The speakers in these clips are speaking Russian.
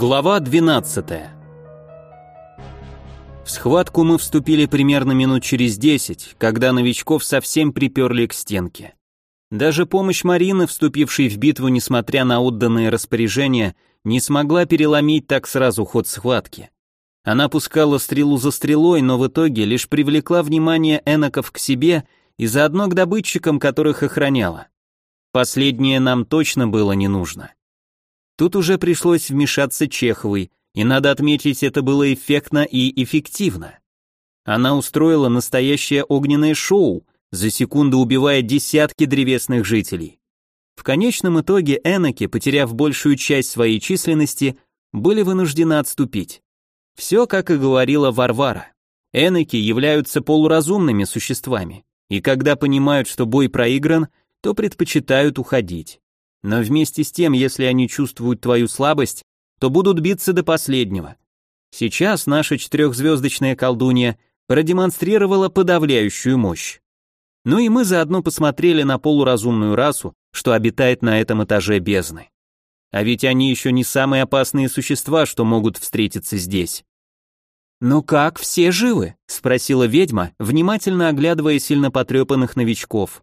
Глава 12 В схватку мы вступили примерно минут через десять, когда новичков совсем приперли к стенке. Даже помощь Марины, вступившей в битву, несмотря на отданные распоряжения, не смогла переломить так сразу ход схватки. Она пускала стрелу за стрелой, но в итоге лишь привлекла внимание эноков к себе и заодно к добытчикам, которых охраняла. Последнее нам точно было не нужно. Тут уже пришлось вмешаться Чеховой, и надо отметить, это было эффектно и эффективно. Она устроила настоящее огненное шоу, за секунду убивая десятки древесных жителей. В конечном итоге эноки, потеряв большую часть своей численности, были вынуждены отступить. Все, как и говорила Варвара. Эноки являются полуразумными существами, и когда понимают, что бой проигран, то предпочитают уходить. Но вместе с тем, если они чувствуют твою слабость, то будут биться до последнего. Сейчас наша четырехзвездочная колдунья продемонстрировала подавляющую мощь. Ну и мы заодно посмотрели на полуразумную расу, что обитает на этом этаже бездны. А ведь они еще не самые опасные существа, что могут встретиться здесь. «Ну как, все живы?» — спросила ведьма, внимательно оглядывая сильно потрепанных новичков.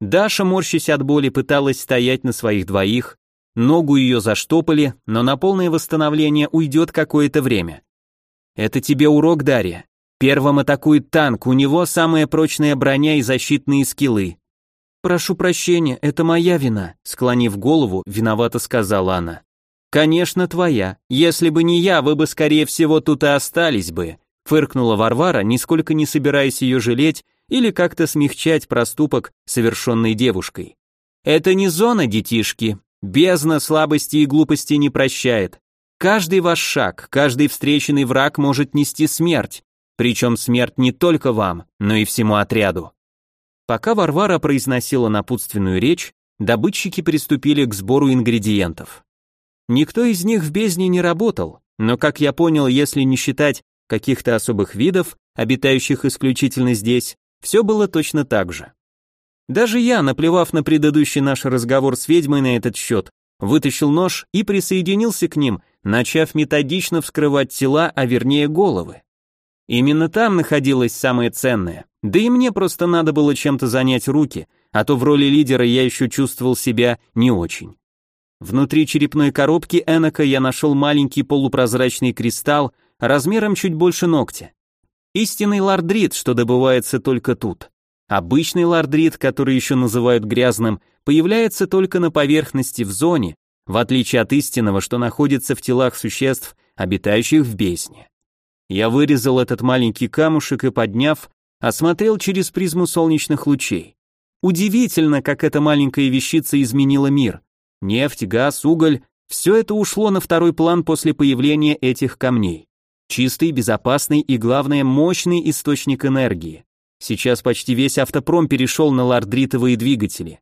Даша, морщась от боли, пыталась стоять на своих двоих, ногу ее заштопали, но на полное восстановление уйдет какое-то время. Это тебе урок, Дарья. Первым атакует танк, у него самая прочная броня и защитные скиллы. Прошу прощения, это моя вина, склонив голову, виновато сказала она. Конечно, твоя. Если бы не я, вы бы скорее всего тут и остались бы, фыркнула Варвара, нисколько не собираясь ее жалеть или как-то смягчать проступок, совершенный девушкой. Это не зона, детишки. Бездна слабости и глупости не прощает. Каждый ваш шаг, каждый встреченный враг может нести смерть, причем смерть не только вам, но и всему отряду. Пока Варвара произносила напутственную речь, добытчики приступили к сбору ингредиентов. Никто из них в бездне не работал, но, как я понял, если не считать каких-то особых видов, обитающих исключительно здесь, все было точно так же. Даже я, наплевав на предыдущий наш разговор с ведьмой на этот счет, вытащил нож и присоединился к ним, начав методично вскрывать тела, а вернее головы. Именно там находилось самое ценное. Да и мне просто надо было чем-то занять руки, а то в роли лидера я еще чувствовал себя не очень. Внутри черепной коробки Энока я нашел маленький полупрозрачный кристалл размером чуть больше ногтя. Истинный лардрит, что добывается только тут. Обычный лардрит, который еще называют грязным, появляется только на поверхности в зоне, в отличие от истинного, что находится в телах существ, обитающих в бездне. Я вырезал этот маленький камушек и, подняв, осмотрел через призму солнечных лучей. Удивительно, как эта маленькая вещица изменила мир. Нефть, газ, уголь – все это ушло на второй план после появления этих камней. Чистый, безопасный и, главное, мощный источник энергии. Сейчас почти весь автопром перешел на лардритовые двигатели.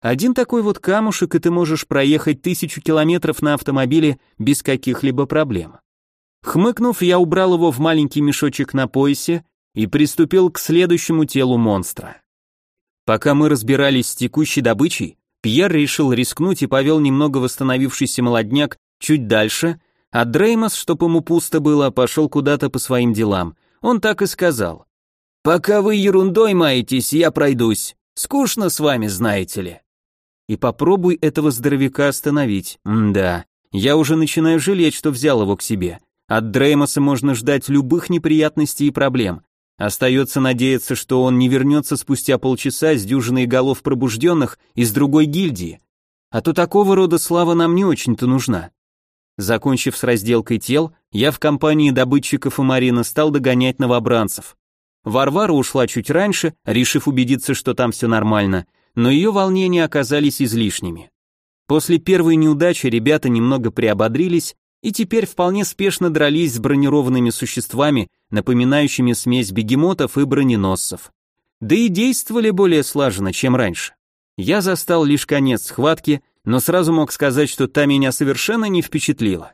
Один такой вот камушек, и ты можешь проехать тысячу километров на автомобиле без каких-либо проблем. Хмыкнув, я убрал его в маленький мешочек на поясе и приступил к следующему телу монстра. Пока мы разбирались с текущей добычей, Пьер решил рискнуть и повел немного восстановившийся молодняк чуть дальше, а Дреймос, чтоб ему пусто было, пошел куда-то по своим делам. Он так и сказал. «Пока вы ерундой маетесь, я пройдусь. Скучно с вами, знаете ли». И попробуй этого здоровяка остановить. М да, я уже начинаю жалеть, что взял его к себе. От Дреймоса можно ждать любых неприятностей и проблем. Остается надеяться, что он не вернется спустя полчаса с дюжиной голов пробужденных из другой гильдии. А то такого рода слава нам не очень-то нужна. Закончив с разделкой тел, я в компании добытчиков и Марина стал догонять новобранцев. Варвара ушла чуть раньше, решив убедиться, что там все нормально, но ее волнения оказались излишними. После первой неудачи ребята немного приободрились и теперь вполне спешно дрались с бронированными существами, напоминающими смесь бегемотов и броненосцев. Да и действовали более слаженно, чем раньше. Я застал лишь конец схватки, но сразу мог сказать, что та меня совершенно не впечатлила.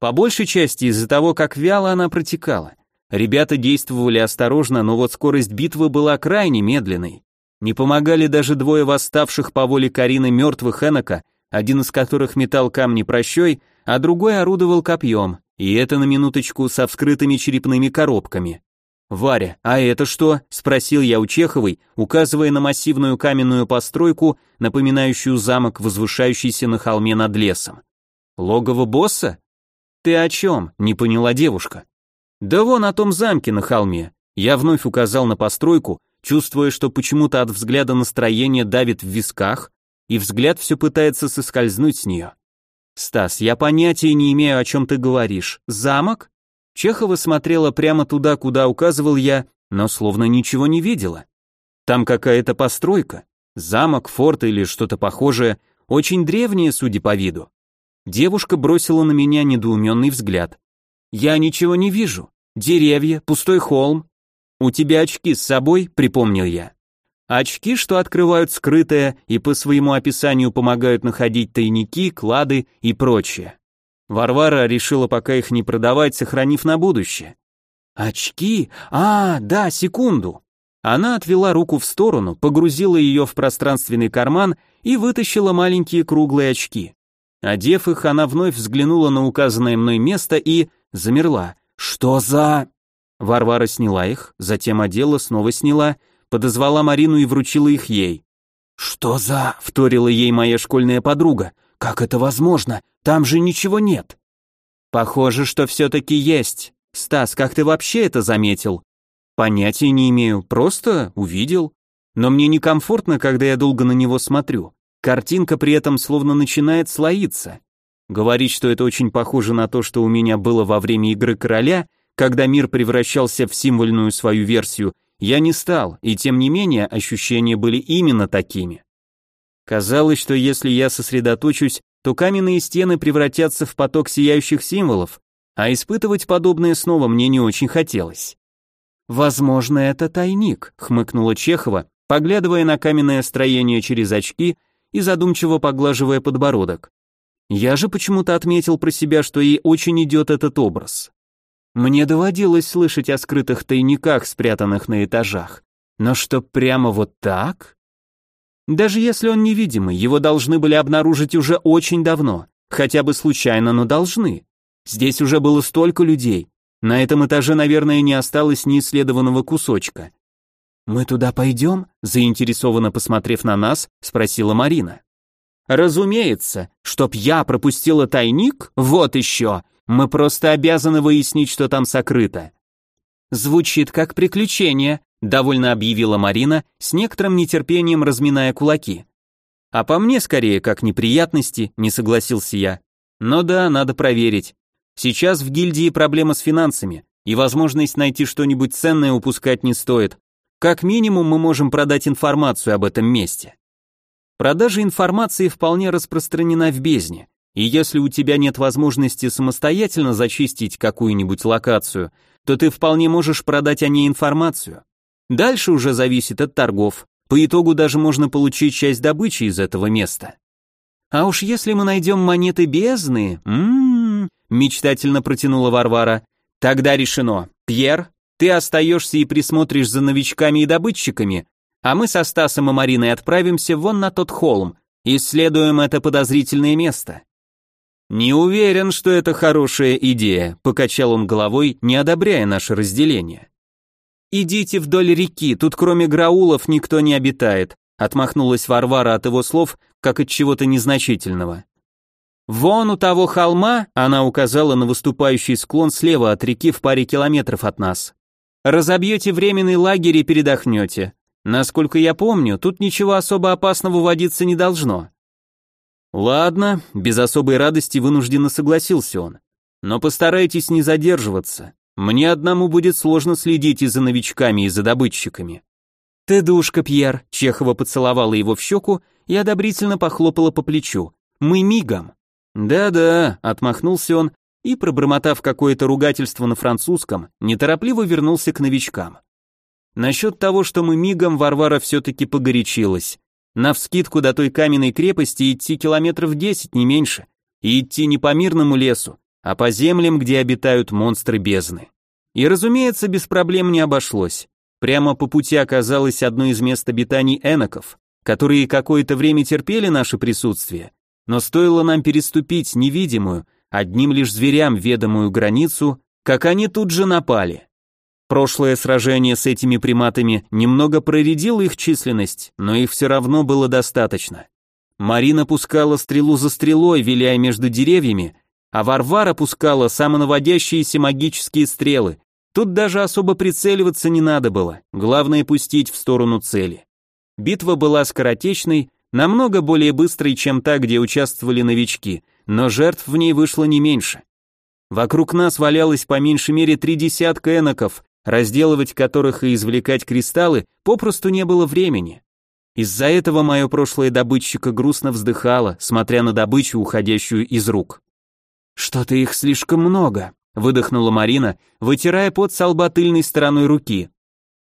По большей части из-за того, как вяло она протекала. Ребята действовали осторожно, но вот скорость битвы была крайне медленной. Не помогали даже двое восставших по воле Карины мертвых Энока, один из которых метал камни прощой, а другой орудовал копьем, и это на минуточку со вскрытыми черепными коробками. «Варя, а это что?» – спросил я у Чеховой, указывая на массивную каменную постройку, напоминающую замок, возвышающийся на холме над лесом. «Логово босса?» «Ты о чем?» – не поняла девушка. «Да вон о том замке на холме». Я вновь указал на постройку, чувствуя, что почему-то от взгляда настроение давит в висках, и взгляд все пытается соскользнуть с нее. «Стас, я понятия не имею, о чем ты говоришь. Замок?» Чехова смотрела прямо туда, куда указывал я, но словно ничего не видела. Там какая-то постройка, замок, форт или что-то похожее, очень древнее, судя по виду. Девушка бросила на меня недоуменный взгляд. «Я ничего не вижу. Деревья, пустой холм. У тебя очки с собой?» — припомнил я. Очки, что открывают скрытое и по своему описанию помогают находить тайники, клады и прочее. Варвара решила пока их не продавать, сохранив на будущее. Очки? А, да, секунду. Она отвела руку в сторону, погрузила ее в пространственный карман и вытащила маленькие круглые очки. Одев их, она вновь взглянула на указанное мной место и замерла. Что за... Варвара сняла их, затем одела, снова сняла, подозвала Марину и вручила их ей. «Что за...» — вторила ей моя школьная подруга. Как это возможно? Там же ничего нет. Похоже, что все-таки есть. Стас, как ты вообще это заметил? Понятия не имею, просто увидел. Но мне некомфортно, когда я долго на него смотрю. Картинка при этом словно начинает слоиться. Говорить, что это очень похоже на то, что у меня было во время игры короля, когда мир превращался в символьную свою версию, я не стал, и тем не менее ощущения были именно такими. Казалось, что если я сосредоточусь, то каменные стены превратятся в поток сияющих символов, а испытывать подобное снова мне не очень хотелось. «Возможно, это тайник», — хмыкнула Чехова, поглядывая на каменное строение через очки и задумчиво поглаживая подбородок. Я же почему-то отметил про себя, что ей очень идет этот образ. Мне доводилось слышать о скрытых тайниках, спрятанных на этажах. Но что прямо вот так? Даже если он невидимый, его должны были обнаружить уже очень давно, хотя бы случайно, но должны. Здесь уже было столько людей. На этом этаже, наверное, не осталось ни исследованного кусочка. «Мы туда пойдем?» – заинтересованно посмотрев на нас, спросила Марина. «Разумеется, чтоб я пропустила тайник? Вот еще! Мы просто обязаны выяснить, что там сокрыто». Звучит как приключение, довольно объявила Марина, с некоторым нетерпением разминая кулаки. А по мне скорее как неприятности, не согласился я. Но да, надо проверить. Сейчас в гильдии проблема с финансами, и возможность найти что-нибудь ценное упускать не стоит. Как минимум мы можем продать информацию об этом месте. Продажа информации вполне распространена в бездне, и если у тебя нет возможности самостоятельно зачистить какую-нибудь локацию, то ты вполне можешь продать о ней информацию. Дальше уже зависит от торгов. По итогу даже можно получить часть добычи из этого места. А уж если мы найдем монеты бездны, м-м-м, мечтательно протянула Варвара. Тогда решено. Пьер, ты остаешься и присмотришь за новичками и добытчиками, а мы со Стасом и Мариной отправимся вон на тот холм, исследуем это подозрительное место. Не уверен, что это хорошая идея, покачал он головой, не одобряя наше разделение. «Идите вдоль реки, тут кроме граулов никто не обитает», отмахнулась Варвара от его слов, как от чего-то незначительного. «Вон у того холма», она указала на выступающий склон слева от реки в паре километров от нас. «Разобьете временный лагерь и передохнете. Насколько я помню, тут ничего особо опасного водиться не должно». «Ладно», без особой радости вынужденно согласился он. «Но постарайтесь не задерживаться. Мне одному будет сложно следить и за новичками, и за добытчиками. Ты душка, Пьер, Чехова поцеловала его в щеку и одобрительно похлопала по плечу. Мы мигом. Да-да, отмахнулся он и, пробормотав какое-то ругательство на французском, неторопливо вернулся к новичкам. Насчет того, что мы мигом, Варвара все-таки погорячилась. Навскидку до той каменной крепости идти километров десять, не меньше. И идти не по мирному лесу, а по землям, где обитают монстры бездны. И, разумеется, без проблем не обошлось. Прямо по пути оказалось одно из мест обитаний эноков, которые какое-то время терпели наше присутствие, но стоило нам переступить невидимую, одним лишь зверям ведомую границу, как они тут же напали. Прошлое сражение с этими приматами немного проредило их численность, но их все равно было достаточно. Марина пускала стрелу за стрелой, виляя между деревьями, а Варвара пускала самонаводящиеся магические стрелы. Тут даже особо прицеливаться не надо было, главное пустить в сторону цели. Битва была скоротечной, намного более быстрой, чем та, где участвовали новички, но жертв в ней вышло не меньше. Вокруг нас валялось по меньшей мере три десятка эноков, разделывать которых и извлекать кристаллы попросту не было времени. Из-за этого мое прошлое добытчика грустно вздыхало, смотря на добычу, уходящую из рук. «Что-то их слишком много», — выдохнула Марина, вытирая пот со лба тыльной стороной руки.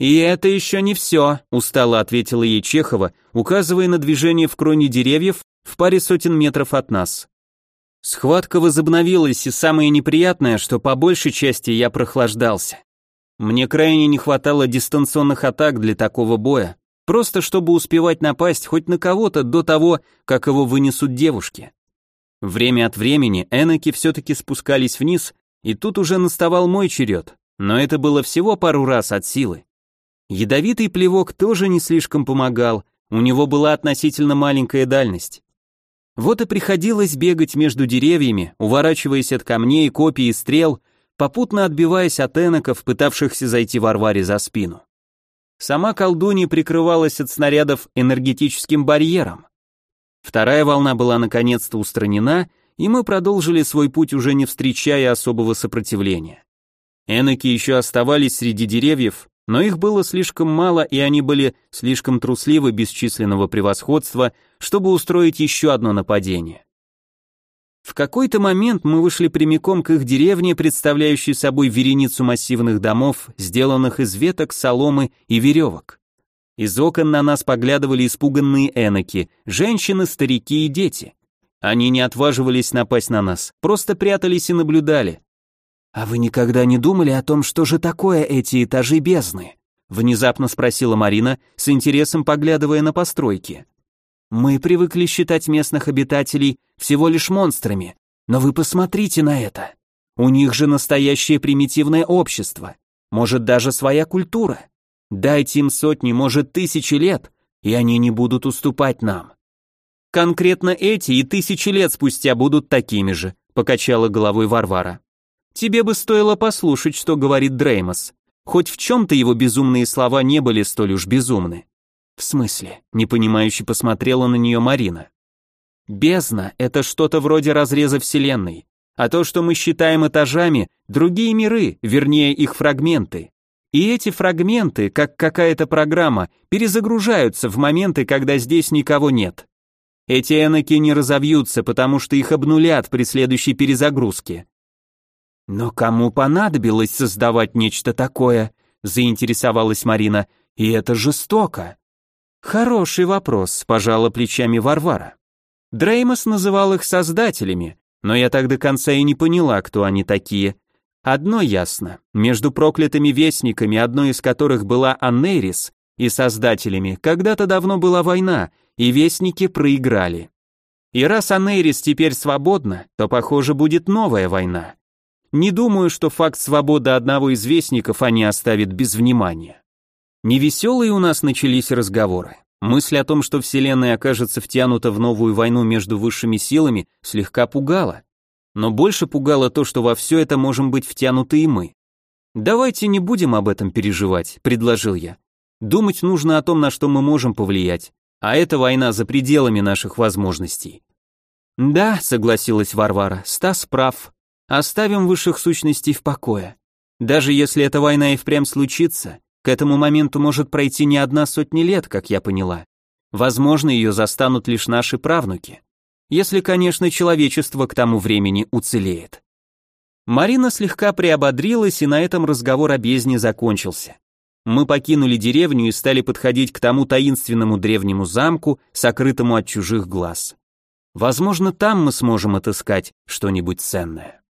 «И это еще не все», — устало ответила ей Чехова, указывая на движение в кроне деревьев в паре сотен метров от нас. Схватка возобновилась, и самое неприятное, что по большей части я прохлаждался. Мне крайне не хватало дистанционных атак для такого боя, просто чтобы успевать напасть хоть на кого-то до того, как его вынесут девушки. Время от времени эноки все-таки спускались вниз, и тут уже наставал мой черед, но это было всего пару раз от силы. Ядовитый плевок тоже не слишком помогал, у него была относительно маленькая дальность. Вот и приходилось бегать между деревьями, уворачиваясь от камней, копий и стрел, попутно отбиваясь от эноков, пытавшихся зайти Варваре за спину. Сама колдунья прикрывалась от снарядов энергетическим барьером. Вторая волна была наконец-то устранена, и мы продолжили свой путь уже не встречая особого сопротивления. Эноки еще оставались среди деревьев, но их было слишком мало, и они были слишком трусливы без численного превосходства, чтобы устроить еще одно нападение. В какой-то момент мы вышли прямиком к их деревне, представляющей собой вереницу массивных домов, сделанных из веток, соломы и веревок. Из окон на нас поглядывали испуганные эноки, женщины, старики и дети. Они не отваживались напасть на нас, просто прятались и наблюдали. «А вы никогда не думали о том, что же такое эти этажи бездны?» Внезапно спросила Марина, с интересом поглядывая на постройки. Мы привыкли считать местных обитателей всего лишь монстрами, но вы посмотрите на это. У них же настоящее примитивное общество, может даже своя культура. Дайте им сотни, может тысячи лет, и они не будут уступать нам. Конкретно эти и тысячи лет спустя будут такими же, покачала головой Варвара. Тебе бы стоило послушать, что говорит Дреймос. Хоть в чем-то его безумные слова не были столь уж безумны. «В смысле?» — непонимающе посмотрела на нее Марина. «Бездна — это что-то вроде разреза Вселенной, а то, что мы считаем этажами, другие миры, вернее их фрагменты. И эти фрагменты, как какая-то программа, перезагружаются в моменты, когда здесь никого нет. Эти эноки не разовьются, потому что их обнулят при следующей перезагрузке. Но кому понадобилось создавать нечто такое? заинтересовалась Марина. И это жестоко. Хороший вопрос, пожала плечами Варвара. Дреймос называл их создателями, но я так до конца и не поняла, кто они такие. Одно ясно, между проклятыми вестниками, одной из которых была Аннерис, и создателями, когда-то давно была война, и вестники проиграли. И раз Аннерис теперь свободна, то, похоже, будет новая война. Не думаю, что факт свободы одного из вестников они оставят без внимания. Невеселые у нас начались разговоры. Мысль о том, что Вселенная окажется втянута в новую войну между высшими силами, слегка пугала. Но больше пугало то, что во все это можем быть втянуты и мы. «Давайте не будем об этом переживать», — предложил я. «Думать нужно о том, на что мы можем повлиять, а эта война за пределами наших возможностей». «Да», — согласилась Варвара, — «Стас прав. Оставим высших сущностей в покое. Даже если эта война и впрямь случится, к этому моменту может пройти не одна сотня лет, как я поняла. Возможно, ее застанут лишь наши правнуки. Если, конечно, человечество к тому времени уцелеет. Марина слегка приободрилась, и на этом разговор о бездне закончился. Мы покинули деревню и стали подходить к тому таинственному древнему замку, сокрытому от чужих глаз. Возможно, там мы сможем отыскать что-нибудь ценное.